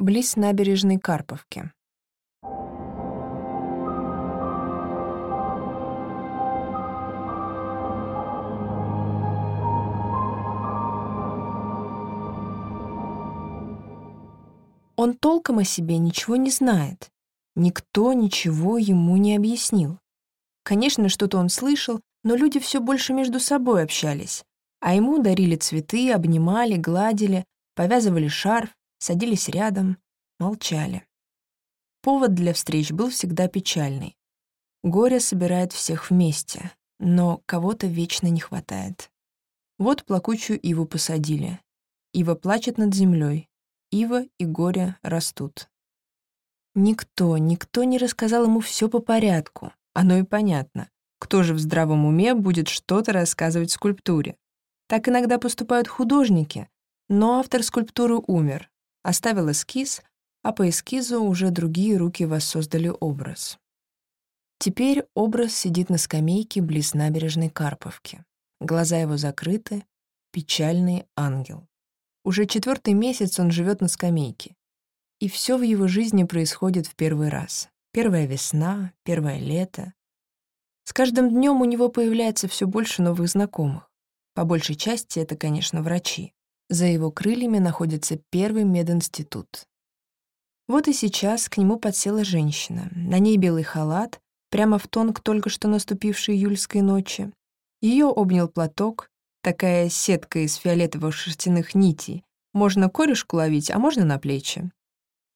близ набережной Карповки. Он толком о себе ничего не знает. Никто ничего ему не объяснил. Конечно, что-то он слышал, но люди все больше между собой общались, а ему дарили цветы, обнимали, гладили, повязывали шарф, садились рядом, молчали. Повод для встреч был всегда печальный. Горе собирает всех вместе, но кого-то вечно не хватает. Вот плакучую иву посадили. Ива плачет над землей, Ива и горе растут. Никто, никто не рассказал ему все по порядку. Оно и понятно. Кто же в здравом уме будет что-то рассказывать скульптуре? Так иногда поступают художники, но автор скульптуры умер, оставил эскиз, а по эскизу уже другие руки воссоздали образ. Теперь образ сидит на скамейке близ набережной Карповки. Глаза его закрыты, печальный ангел. Уже четвертый месяц он живет на скамейке. И все в его жизни происходит в первый раз. Первая весна, первое лето. С каждым днем у него появляется все больше новых знакомых. По большей части это, конечно, врачи. За его крыльями находится первый мединститут. Вот и сейчас к нему подсела женщина. На ней белый халат, прямо в тон к только что наступившей июльской ночи. Ее обнял платок, Такая сетка из фиолетовых шерстяных нитей. Можно корешку ловить, а можно на плечи.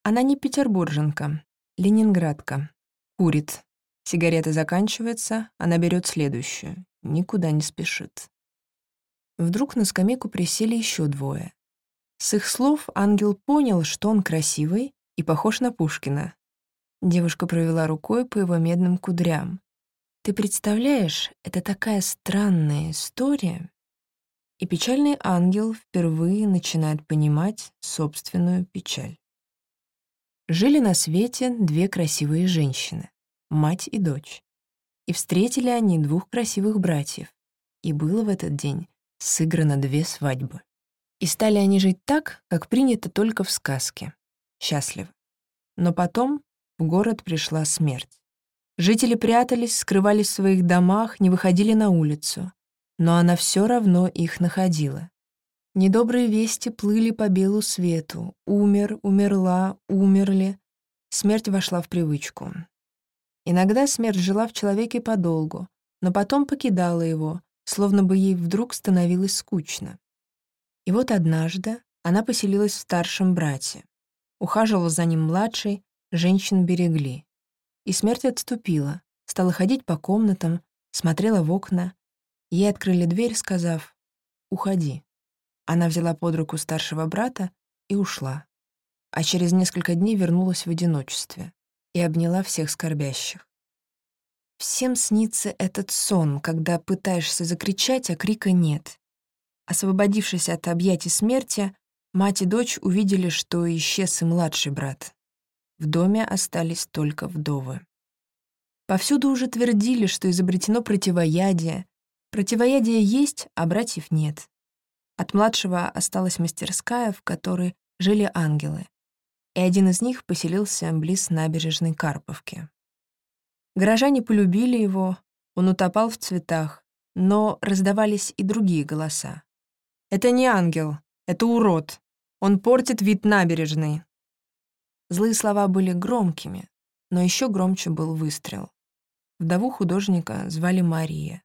Она не петербурженка, ленинградка. Курит. Сигарета заканчивается, она берет следующую. Никуда не спешит. Вдруг на скамейку присели еще двое. С их слов ангел понял, что он красивый и похож на Пушкина. Девушка провела рукой по его медным кудрям. «Ты представляешь, это такая странная история и печальный ангел впервые начинает понимать собственную печаль. Жили на свете две красивые женщины, мать и дочь. И встретили они двух красивых братьев, и было в этот день сыграно две свадьбы. И стали они жить так, как принято только в сказке. Счастливо. Но потом в город пришла смерть. Жители прятались, скрывались в своих домах, не выходили на улицу но она все равно их находила. Недобрые вести плыли по белу свету. Умер, умерла, умерли. Смерть вошла в привычку. Иногда смерть жила в человеке подолгу, но потом покидала его, словно бы ей вдруг становилось скучно. И вот однажды она поселилась в старшем брате. Ухаживал за ним младший, женщин берегли. И смерть отступила, стала ходить по комнатам, смотрела в окна, Ей открыли дверь, сказав «Уходи». Она взяла под руку старшего брата и ушла. А через несколько дней вернулась в одиночестве и обняла всех скорбящих. Всем снится этот сон, когда пытаешься закричать, а крика нет. Освободившись от объятий смерти, мать и дочь увидели, что исчез и младший брат. В доме остались только вдовы. Повсюду уже твердили, что изобретено противоядие, Противоядие есть, а братьев нет. От младшего осталась мастерская, в которой жили ангелы, и один из них поселился близ набережной Карповки. Горожане полюбили его, он утопал в цветах, но раздавались и другие голоса. «Это не ангел, это урод. Он портит вид набережной». Злые слова были громкими, но еще громче был выстрел. Вдову художника звали Мария.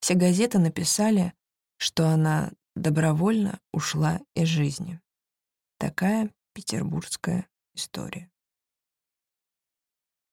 Все газеты написали, что она добровольно ушла из жизни. Такая петербургская история.